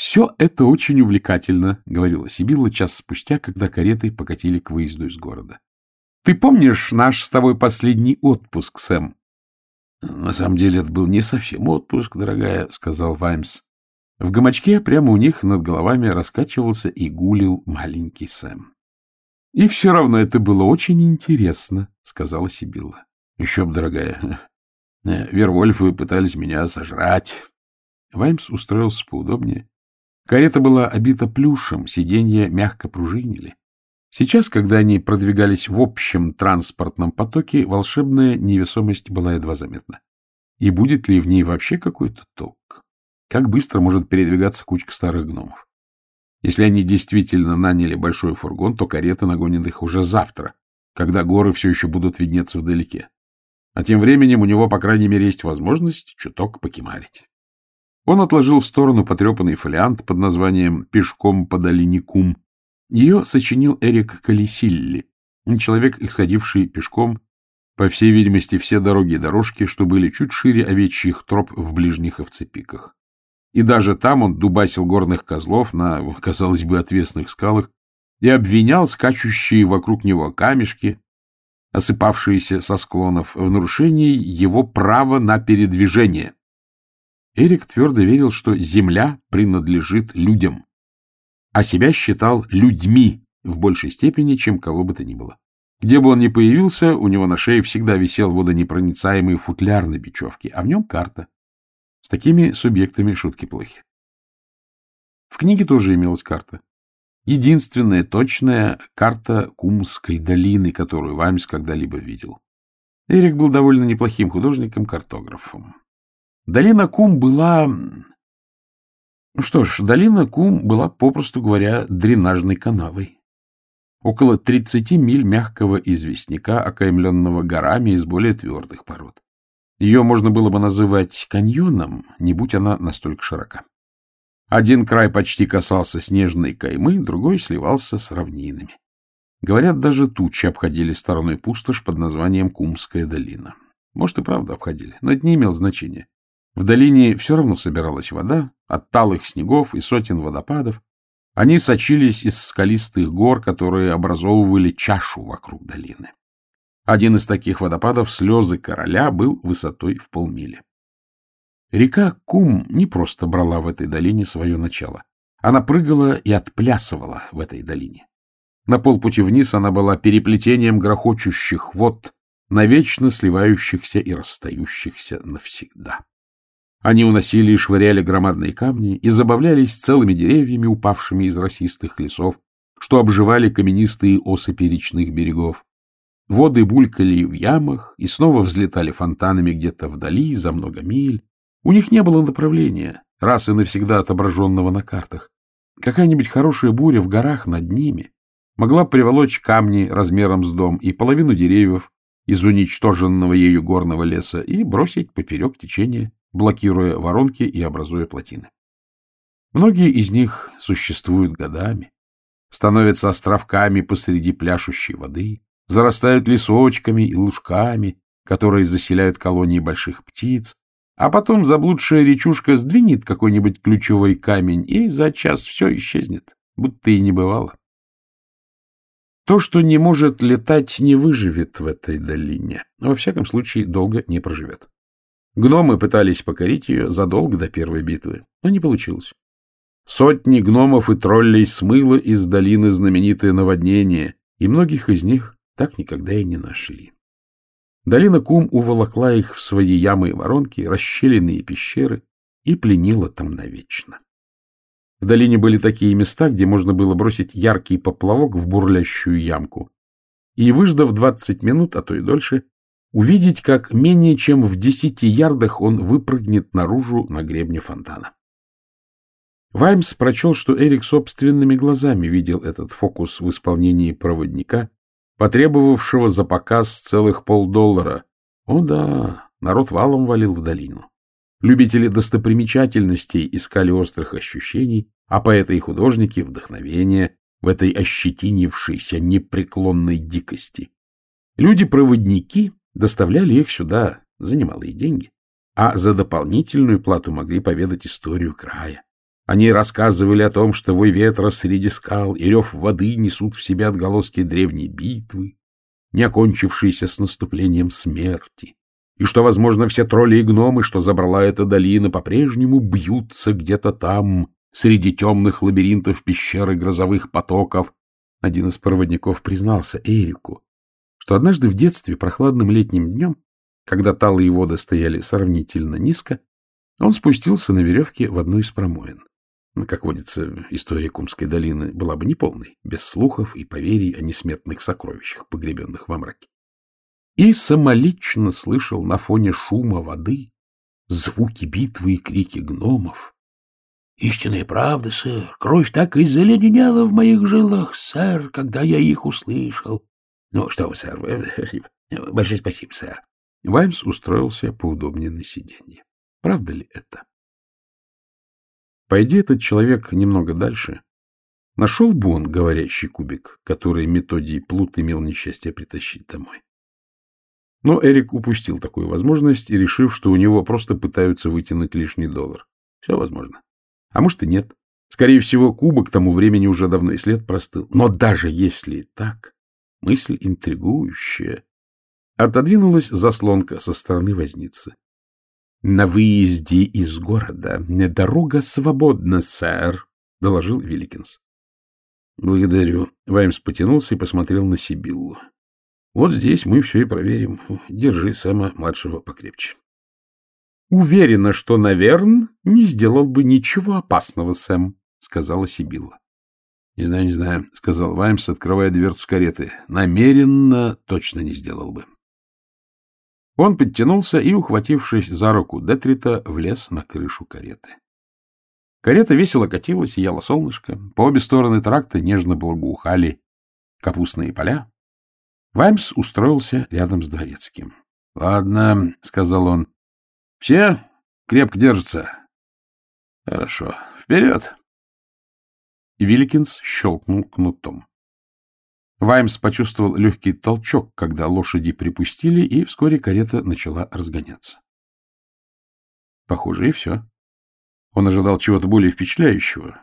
«Все это очень увлекательно», — говорила Сибилла час спустя, когда кареты покатили к выезду из города. «Ты помнишь наш с тобой последний отпуск, Сэм?» «На самом деле это был не совсем отпуск, дорогая», — сказал Ваймс. В гамачке прямо у них над головами раскачивался и гулил маленький Сэм. «И все равно это было очень интересно», — сказала Сибилла. «Еще б, дорогая, э, Вервольфы пытались меня сожрать». Ваймс устроился поудобнее Карета была обита плюшем, сиденья мягко пружинили. Сейчас, когда они продвигались в общем транспортном потоке, волшебная невесомость была едва заметна. И будет ли в ней вообще какой-то толк? Как быстро может передвигаться кучка старых гномов? Если они действительно наняли большой фургон, то карета нагонит их уже завтра, когда горы все еще будут виднеться вдалеке. А тем временем у него, по крайней мере, есть возможность чуток покемарить. Он отложил в сторону потрепанный фолиант под названием «Пешком по долине Кум». Ее сочинил Эрик Колесилли, человек, исходивший пешком, по всей видимости, все дороги и дорожки, что были чуть шире овечьих троп в ближних овцепиках. И даже там он дубасил горных козлов на, казалось бы, отвесных скалах и обвинял скачущие вокруг него камешки, осыпавшиеся со склонов, в нарушении его права на передвижение — Эрик твердо верил, что земля принадлежит людям, а себя считал людьми в большей степени, чем кого бы то ни было. Где бы он ни появился, у него на шее всегда висел водонепроницаемый футляр на бечевке, а в нем карта. С такими субъектами шутки плохи. В книге тоже имелась карта. Единственная точная карта Кумской долины, которую Ваймс когда-либо видел. Эрик был довольно неплохим художником-картографом. Долина Кум была... Что ж, долина Кум была, попросту говоря, дренажной канавой. Около 30 миль мягкого известняка, окаймленного горами из более твердых пород. Ее можно было бы называть каньоном, не будь она настолько широка. Один край почти касался снежной каймы, другой сливался с равнинами. Говорят, даже тучи обходили стороной пустошь под названием Кумская долина. Может, и правда обходили, но это не имело значения. В долине все равно собиралась вода, от талых снегов и сотен водопадов. Они сочились из скалистых гор, которые образовывали чашу вокруг долины. Один из таких водопадов, слезы короля, был высотой в полмили. Река Кум не просто брала в этой долине свое начало. Она прыгала и отплясывала в этой долине. На полпути вниз она была переплетением грохочущих вод, навечно сливающихся и расстающихся навсегда. Они уносили и швыряли громадные камни и забавлялись целыми деревьями, упавшими из росистых лесов, что обживали каменистые осыпи перечных берегов. Воды булькали в ямах и снова взлетали фонтанами где-то вдали, за много миль. У них не было направления, раз и навсегда отображенного на картах. Какая-нибудь хорошая буря в горах над ними могла приволочь камни размером с дом и половину деревьев из уничтоженного ею горного леса и бросить поперек течения блокируя воронки и образуя плотины. Многие из них существуют годами, становятся островками посреди пляшущей воды, зарастают лесочками и лужками, которые заселяют колонии больших птиц, а потом заблудшая речушка сдвинет какой-нибудь ключевой камень, и за час все исчезнет, будто и не бывало. То, что не может летать, не выживет в этой долине, но во всяком случае долго не проживет. Гномы пытались покорить ее задолго до первой битвы, но не получилось. Сотни гномов и троллей смыло из долины знаменитое наводнение, и многих из них так никогда и не нашли. Долина Кум уволокла их в свои ямы и воронки, расщелины пещеры и пленила там навечно. В долине были такие места, где можно было бросить яркий поплавок в бурлящую ямку, и, выждав 20 минут, а то и дольше, увидеть, как менее чем в десяти ярдах он выпрыгнет наружу на гребне фонтана. Ваймс прочел, что Эрик собственными глазами видел этот фокус в исполнении проводника, потребовавшего за показ целых полдоллара. О да, народ валом валил в долину. Любители достопримечательностей искали острых ощущений, а поэты и художники — вдохновение в этой ощетинившейся непреклонной дикости. Люди-проводники доставляли их сюда за немалые деньги, а за дополнительную плату могли поведать историю края. Они рассказывали о том, что вой ветра среди скал и рев воды несут в себя отголоски древней битвы, не окончившейся с наступлением смерти, и что, возможно, все тролли и гномы, что забрала эта долина, по-прежнему бьются где-то там, среди темных лабиринтов пещеры грозовых потоков. Один из проводников признался Эрику, что однажды в детстве, прохладным летним днем, когда талые воды стояли сравнительно низко, он спустился на веревке в одну из промоин. Ну, как водится, история Кумской долины была бы неполной, без слухов и поверий о несметных сокровищах, погребенных во мраке. И самолично слышал на фоне шума воды звуки битвы и крики гномов. — Истинная правда, сэр, кровь так и заледенела в моих жилах, сэр, когда я их услышал. Ну, что вы, сэр, большое спасибо, сэр. Ваймс устроился поудобнее на сиденье. Правда ли это? Пойди этот человек немного дальше. Нашел бы он говорящий кубик, который Методий Плут имел несчастье притащить домой. Но Эрик упустил такую возможность и решив, что у него просто пытаются вытянуть лишний доллар. Все возможно. А может и нет. Скорее всего, кубок к тому времени уже давно и след простыл. Но даже если так, Мысль интригующая. Отодвинулась заслонка со стороны возницы. — На выезде из города дорога свободна, сэр, — доложил Великинс. — Благодарю. Ваймс потянулся и посмотрел на Сибиллу. — Вот здесь мы все и проверим. Держи сама младшего покрепче. — Уверена, что, наверное, не сделал бы ничего опасного, Сэм, — сказала Сибилла. Не знаю, не знаю, — сказал Ваймс, открывая дверцу кареты. Намеренно точно не сделал бы. Он подтянулся и, ухватившись за руку Детрита, влез на крышу кареты. Карета весело катила, сияло солнышко. По обе стороны тракта нежно благоухали капустные поля. Ваймс устроился рядом с дворецким. — Ладно, — сказал он. — Все крепко держатся. — Хорошо. Вперед! — и Вилликинс щелкнул кнутом. Ваймс почувствовал легкий толчок, когда лошади припустили, и вскоре карета начала разгоняться. Похоже, и все. Он ожидал чего-то более впечатляющего.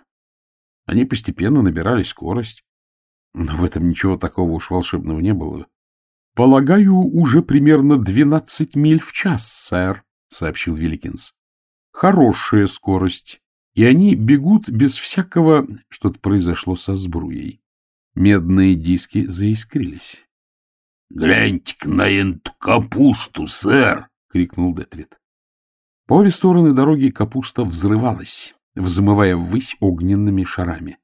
Они постепенно набирали скорость, но в этом ничего такого уж волшебного не было. — Полагаю, уже примерно двенадцать миль в час, сэр, — сообщил Вилликинс. — Хорошая скорость и они бегут без всякого... Что-то произошло со сбруей. Медные диски заискрились. — Гляньте-ка на эту капусту, сэр! — крикнул Детрит. По обе стороны дороги капуста взрывалась, взмывая ввысь огненными шарами.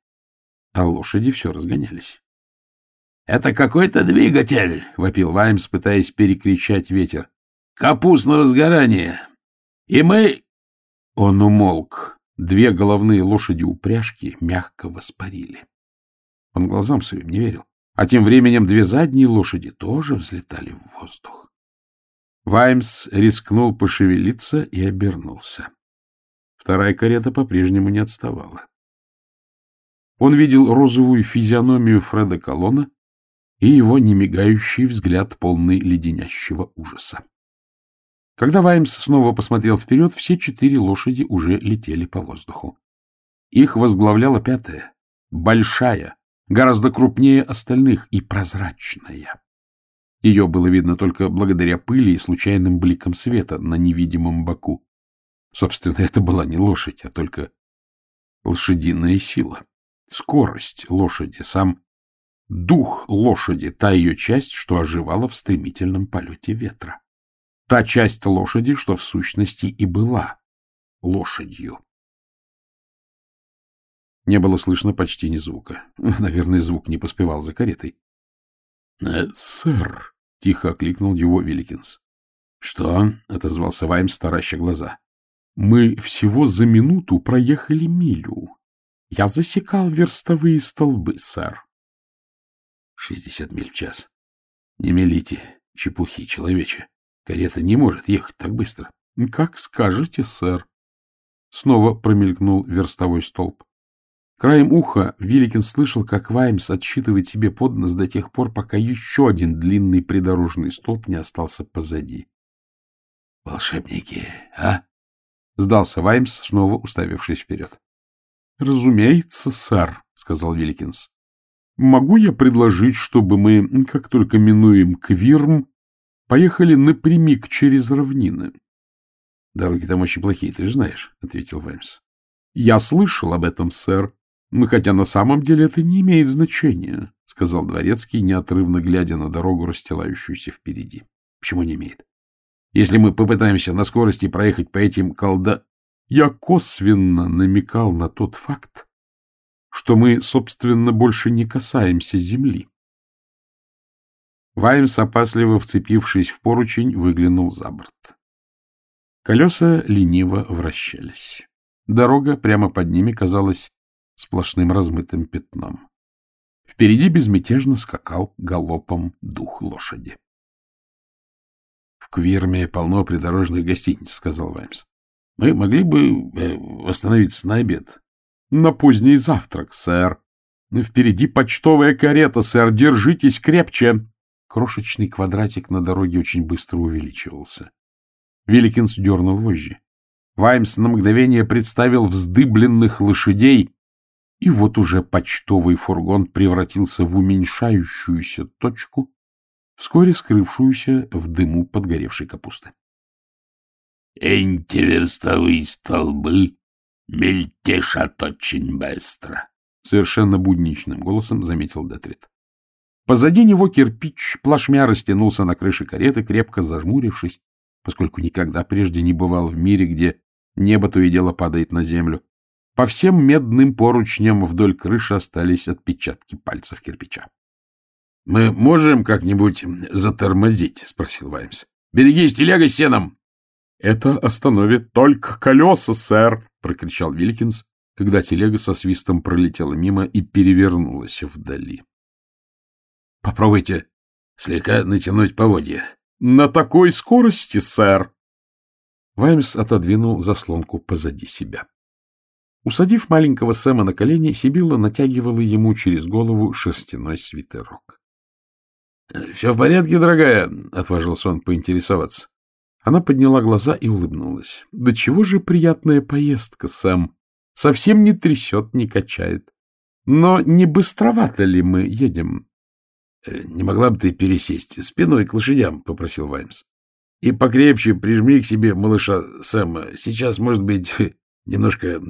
А лошади все разгонялись. — Это какой-то двигатель! — вопил Ваймс, пытаясь перекричать ветер. — Капуст на разгорание! И мы... Он умолк, Две головные лошади упряжки мягко воспарили. Он глазам своим не верил. А тем временем две задние лошади тоже взлетали в воздух. Ваймс рискнул пошевелиться и обернулся. Вторая карета по-прежнему не отставала. Он видел розовую физиономию Фреда Колона и его немигающий взгляд, полный леденящего ужаса. Когда Ваймс снова посмотрел вперед, все четыре лошади уже летели по воздуху. Их возглавляла пятая, большая, гораздо крупнее остальных и прозрачная. Ее было видно только благодаря пыли и случайным бликам света на невидимом боку. Собственно, это была не лошадь, а только лошадиная сила, скорость лошади, сам дух лошади, та ее часть, что оживала в стремительном полете ветра. Та часть лошади, что в сущности и была лошадью. Не было слышно почти ни звука. Наверное, звук не поспевал за каретой. «Э, — Сэр! — тихо окликнул его Вилликинс. — Что? — отозвался Ваймс, тараща глаза. — Мы всего за минуту проехали милю. Я засекал верстовые столбы, сэр. — Шестьдесят миль в час. Не мелите, чепухи, человече. Карета не может ехать так быстро. Ну, — Как скажете, сэр. Снова промелькнул верстовой столб. Краем уха Великин слышал, как Ваймс отсчитывает себе под нос до тех пор, пока еще один длинный придорожный столб не остался позади. — Волшебники, а? — сдался Ваймс, снова уставившись вперед. — Разумеется, сэр, — сказал Великинс. — Могу я предложить, чтобы мы, как только минуем Квирм, Поехали напрямик через равнины. — Дороги там очень плохие, ты же знаешь, — ответил Ваймс. — Я слышал об этом, сэр, но хотя на самом деле это не имеет значения, — сказал Дворецкий, неотрывно глядя на дорогу, расстилающуюся впереди. — Почему не имеет? — Если мы попытаемся на скорости проехать по этим колда... Я косвенно намекал на тот факт, что мы, собственно, больше не касаемся земли, Ваймс, опасливо вцепившись в поручень, выглянул за борт. Колеса лениво вращались. Дорога прямо под ними казалась сплошным размытым пятном. Впереди безмятежно скакал галопом дух лошади. — В Квирме полно придорожных гостиниц, — сказал Ваймс. — Мы могли бы э, остановиться на обед. — На поздний завтрак, сэр. — Впереди почтовая карета, сэр. Держитесь крепче крошечный квадратик на дороге очень быстро увеличивался. Великинс дернул вожжи. Ваймс на мгновение представил вздыбленных лошадей, и вот уже почтовый фургон превратился в уменьшающуюся точку, вскоре скрывшуюся в дыму подгоревшей капусты. «Эти столбы мельтешат очень быстро», — совершенно будничным голосом заметил Детрит. Позади него кирпич плашмя растянулся на крыше кареты, крепко зажмурившись, поскольку никогда прежде не бывал в мире, где небо то и дело падает на землю. По всем медным поручням вдоль крыши остались отпечатки пальцев кирпича. — Мы можем как-нибудь затормозить? — спросил Ваймс. — Берегись, телега с сеном! — Это остановит только колеса, сэр! — прокричал Вилькинс, когда телега со свистом пролетела мимо и перевернулась вдали. Попробуйте слегка натянуть поводья. На такой скорости, сэр. Ваймс отодвинул заслонку позади себя. Усадив маленького Сэма на колени, Сибилла натягивала ему через голову шерстяной свитерок. — Все в порядке, дорогая? — отважился он поинтересоваться. Она подняла глаза и улыбнулась. — Да чего же приятная поездка, Сэм! Совсем не трясет, не качает. Но не быстровато ли мы едем? «Не могла бы ты пересесть спиной к лошадям?» — попросил Ваймс. «И покрепче прижми к себе малыша Сэма. Сейчас, может быть, немножко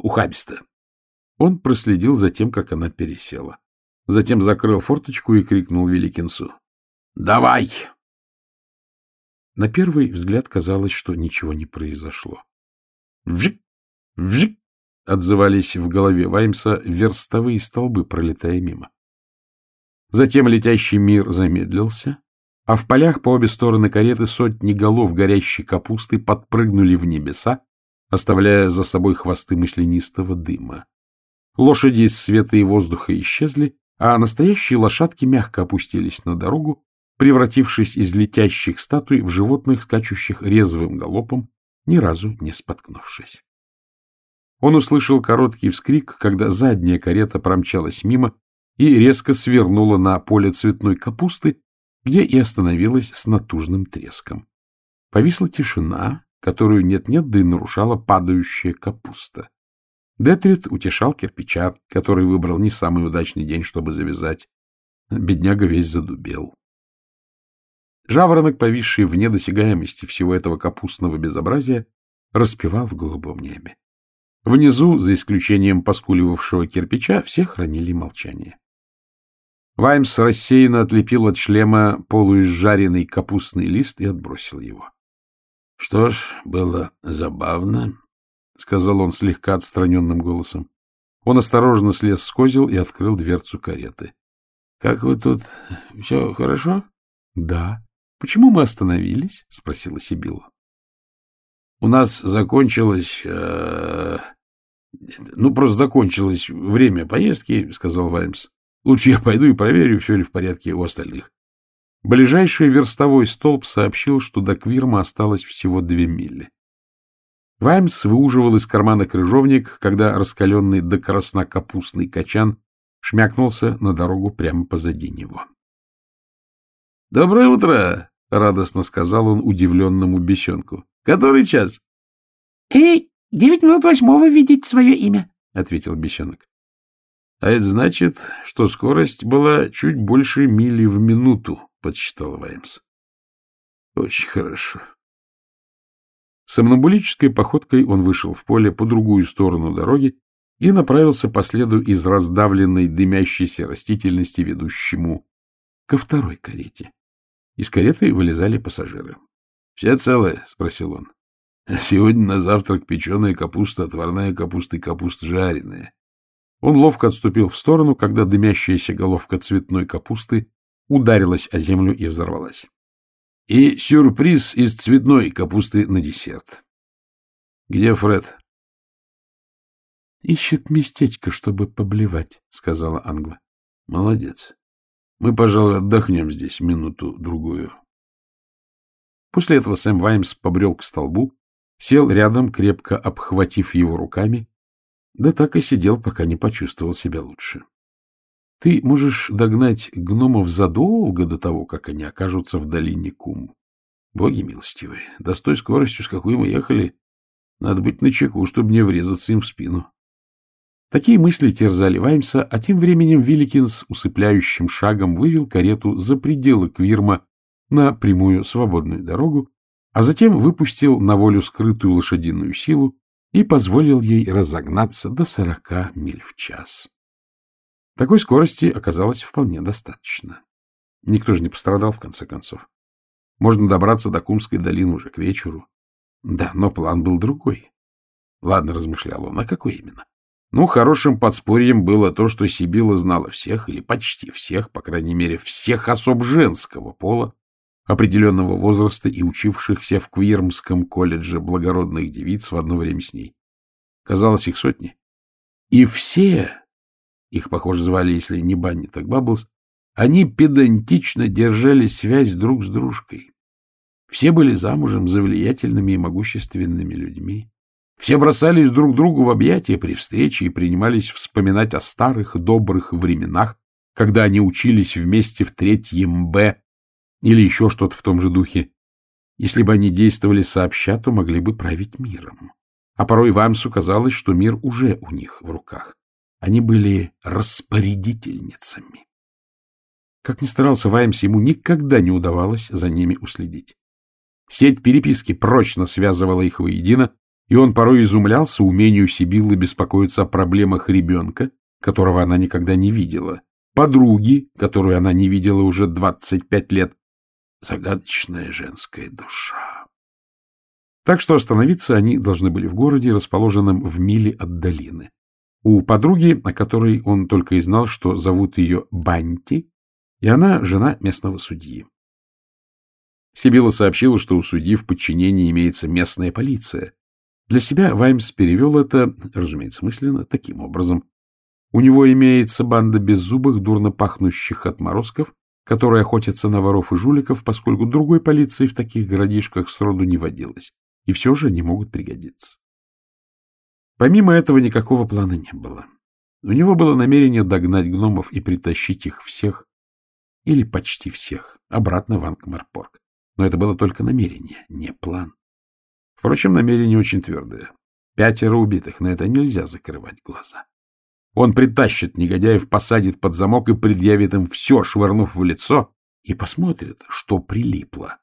ухабисто». Он проследил за тем, как она пересела. Затем закрыл форточку и крикнул Великинсу. «Давай!» На первый взгляд казалось, что ничего не произошло. «Вжик! Вжик!» — отзывались в голове Ваймса верстовые столбы, пролетая мимо. Затем летящий мир замедлился, а в полях по обе стороны кареты сотни голов горящей капусты подпрыгнули в небеса, оставляя за собой хвосты мысленистого дыма. Лошади из света и воздуха исчезли, а настоящие лошадки мягко опустились на дорогу, превратившись из летящих статуй в животных, скачущих резвым галопом, ни разу не споткнувшись. Он услышал короткий вскрик, когда задняя карета промчалась мимо, и резко свернула на поле цветной капусты, где и остановилась с натужным треском. Повисла тишина, которую нет-нет, да и нарушала падающая капуста. Детрид утешал кирпича, который выбрал не самый удачный день, чтобы завязать. Бедняга весь задубел. Жаворонок, повисший вне досягаемости всего этого капустного безобразия, распевал в голубом небе. Внизу, за исключением поскуливавшего кирпича, все хранили молчание. Ваймс рассеянно отлепил от шлема полуизжаренный капустный лист и отбросил его. — Что ж, было забавно, — сказал он слегка отстраненным голосом. Он осторожно слез с козел и открыл дверцу кареты. — Как вы тут? Все хорошо? — Да. — Почему мы остановились? — спросила Сибилла. — У нас закончилось... Э... Ну, просто закончилось время поездки, — сказал Ваймс. Лучше я пойду и проверю, все ли в порядке у остальных. Ближайший верстовой столб сообщил, что до Квирма осталось всего две мили. Ваймс выуживал из кармана крыжовник, когда раскаленный до красна капустный качан шмякнулся на дорогу прямо позади него. — Доброе утро! — радостно сказал он удивленному бесенку. — Который час? — Эй, девять минут восьмого видеть свое имя, — ответил бесенок. А это значит, что скорость была чуть больше мили в минуту, подсчитал Ваймс. Очень хорошо. Сомнамбулической походкой он вышел в поле по другую сторону дороги и направился по следу из раздавленной дымящейся растительности, ведущему ко второй карете. Из кареты вылезали пассажиры. — Все целы? — спросил он. — Сегодня на завтрак печеная капуста, отварная капуста и капуста жареная. Он ловко отступил в сторону, когда дымящаяся головка цветной капусты ударилась о землю и взорвалась. И сюрприз из цветной капусты на десерт. Где Фред? Ищет местечко, чтобы поблевать, сказала Ангва. Молодец. Мы, пожалуй, отдохнем здесь минуту-другую. После этого Сэм Ваймс побрел к столбу, сел рядом, крепко обхватив его руками, да так и сидел, пока не почувствовал себя лучше. Ты можешь догнать гномов задолго до того, как они окажутся в долине Кум. Боги милостивые, да с той скоростью, с какой мы ехали, надо быть начеку, чтобы не врезаться им в спину. Такие мысли терзали Ваймса, а тем временем Вилликинс усыпляющим шагом вывел карету за пределы Квирма на прямую свободную дорогу, а затем выпустил на волю скрытую лошадиную силу, и позволил ей разогнаться до сорока миль в час. Такой скорости оказалось вполне достаточно. Никто же не пострадал, в конце концов. Можно добраться до Кумской долины уже к вечеру. Да, но план был другой. Ладно, размышлял он, а какой именно? Ну, хорошим подспорьем было то, что Сибила знала всех, или почти всех, по крайней мере, всех особ женского пола, определенного возраста и учившихся в Квирмском колледже благородных девиц в одно время с ней. Казалось, их сотни. И все, их, похоже, звали, если не Банни, так Бабблс, они педантично держали связь друг с дружкой. Все были замужем за влиятельными и могущественными людьми. Все бросались друг другу в объятия при встрече и принимались вспоминать о старых добрых временах, когда они учились вместе в третьем «Б» Или еще что-то в том же духе. Если бы они действовали сообща, то могли бы править миром. А порой Вамсу казалось, что мир уже у них в руках. Они были распорядительницами. Как ни старался Ваймс, ему никогда не удавалось за ними уследить. Сеть переписки прочно связывала их воедино, и он порой изумлялся умению Сибиллы беспокоиться о проблемах ребенка, которого она никогда не видела, подруги, которую она не видела уже 25 лет, загадочная женская душа. Так что остановиться они должны были в городе, расположенном в миле от долины. У подруги, о которой он только и знал, что зовут ее Банти, и она жена местного судьи. Сибила сообщила, что у судьи в подчинении имеется местная полиция. Для себя Ваймс перевел это, разумеется, мысленно, таким образом. У него имеется банда беззубых, дурно пахнущих отморозков, которые охотятся на воров и жуликов, поскольку другой полиции в таких городишках сроду не водилось, и все же не могут пригодиться. Помимо этого никакого плана не было. У него было намерение догнать гномов и притащить их всех, или почти всех, обратно в Анкмарпорг. Но это было только намерение, не план. Впрочем, намерение очень твердое. Пятеро убитых, на это нельзя закрывать глаза. Он притащит негодяев, посадит под замок и предъявит им все, швырнув в лицо, и посмотрит, что прилипло.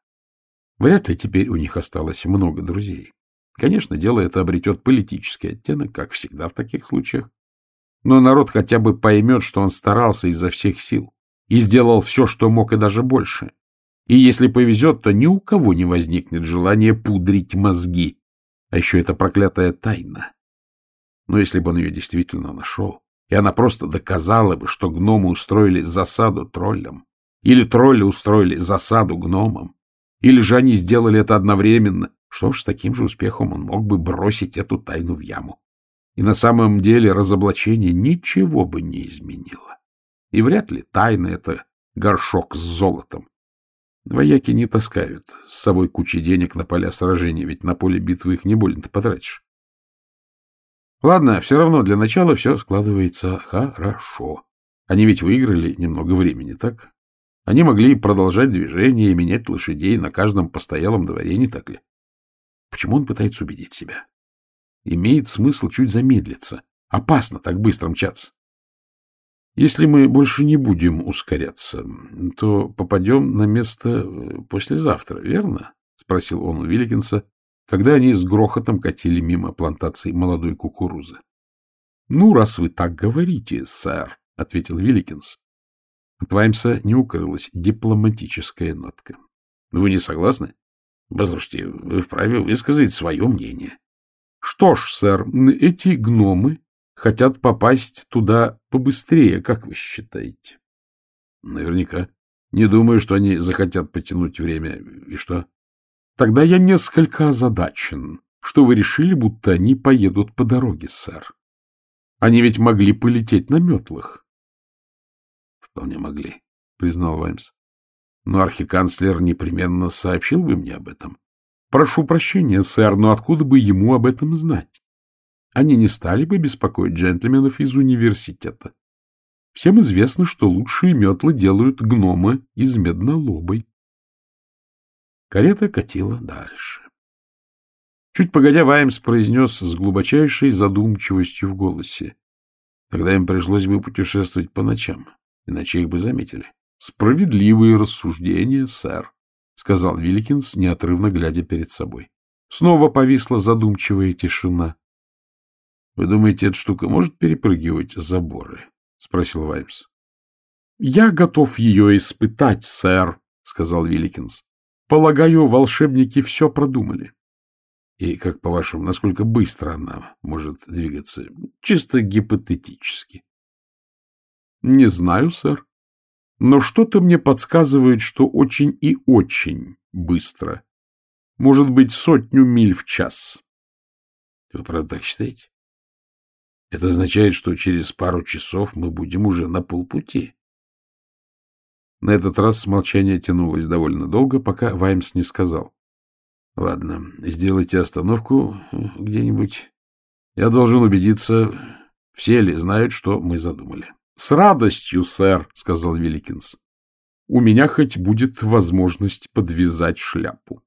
Вряд ли теперь у них осталось много друзей. Конечно, дело это обретет политический оттенок, как всегда в таких случаях. Но народ хотя бы поймет, что он старался изо всех сил и сделал все, что мог, и даже больше. И если повезет, то ни у кого не возникнет желания пудрить мозги. А еще это проклятая тайна но если бы он ее действительно нашел, и она просто доказала бы, что гномы устроили засаду троллям, или тролли устроили засаду гномам, или же они сделали это одновременно, что ж, с таким же успехом он мог бы бросить эту тайну в яму. И на самом деле разоблачение ничего бы не изменило. И вряд ли тайна — это горшок с золотом. Вояки не таскают с собой кучи денег на поля сражений, ведь на поле битвы их не больно-то потратишь. Ладно, все равно для начала все складывается хорошо. Они ведь выиграли немного времени, так? Они могли продолжать движение и менять лошадей на каждом постоялом дворе, не так ли? Почему он пытается убедить себя? Имеет смысл чуть замедлиться. Опасно так быстро мчаться. Если мы больше не будем ускоряться, то попадем на место э, послезавтра, верно? — спросил он у Вилликинса, когда они с грохотом катили мимо плантации молодой кукурузы. — Ну, раз вы так говорите, сэр, — ответил Вилликинс. От Ваймса не укрылась дипломатическая нотка. — Вы не согласны? — Послушайте, вы вправе высказать свое мнение. — Что ж, сэр, эти гномы хотят попасть туда побыстрее, как вы считаете? — Наверняка. Не думаю, что они захотят потянуть время. И что? Тогда я несколько озадачен, что вы решили, будто они поедут по дороге, сэр. Они ведь могли полететь на метлах. — Вполне могли, — признал Ваймс. — Но архиканцлер непременно сообщил бы мне об этом. — Прошу прощения, сэр, но откуда бы ему об этом знать? Они не стали бы беспокоить джентльменов из университета. Всем известно, что лучшие метлы делают гномы из меднолобой. Карета катила дальше. Чуть погодя, Ваймс произнес с глубочайшей задумчивостью в голосе. Тогда им пришлось бы путешествовать по ночам, иначе их бы заметили. Справедливые рассуждения, сэр, — сказал Вилькинс, неотрывно глядя перед собой. Снова повисла задумчивая тишина. — Вы думаете, эта штука может перепрыгивать заборы? — спросил Ваймс. — Я готов ее испытать, сэр, — сказал Виликинс. Полагаю, волшебники все продумали. И, как по-вашему, насколько быстро она может двигаться? Чисто гипотетически. Не знаю, сэр. Но что-то мне подсказывает, что очень и очень быстро. Может быть, сотню миль в час. Вы правда так считаете? Это означает, что через пару часов мы будем уже на полпути. На этот раз молчание тянулось довольно долго, пока Ваймс не сказал. — Ладно, сделайте остановку где-нибудь. Я должен убедиться, все ли знают, что мы задумали. — С радостью, сэр, — сказал Великинс. — У меня хоть будет возможность подвязать шляпу.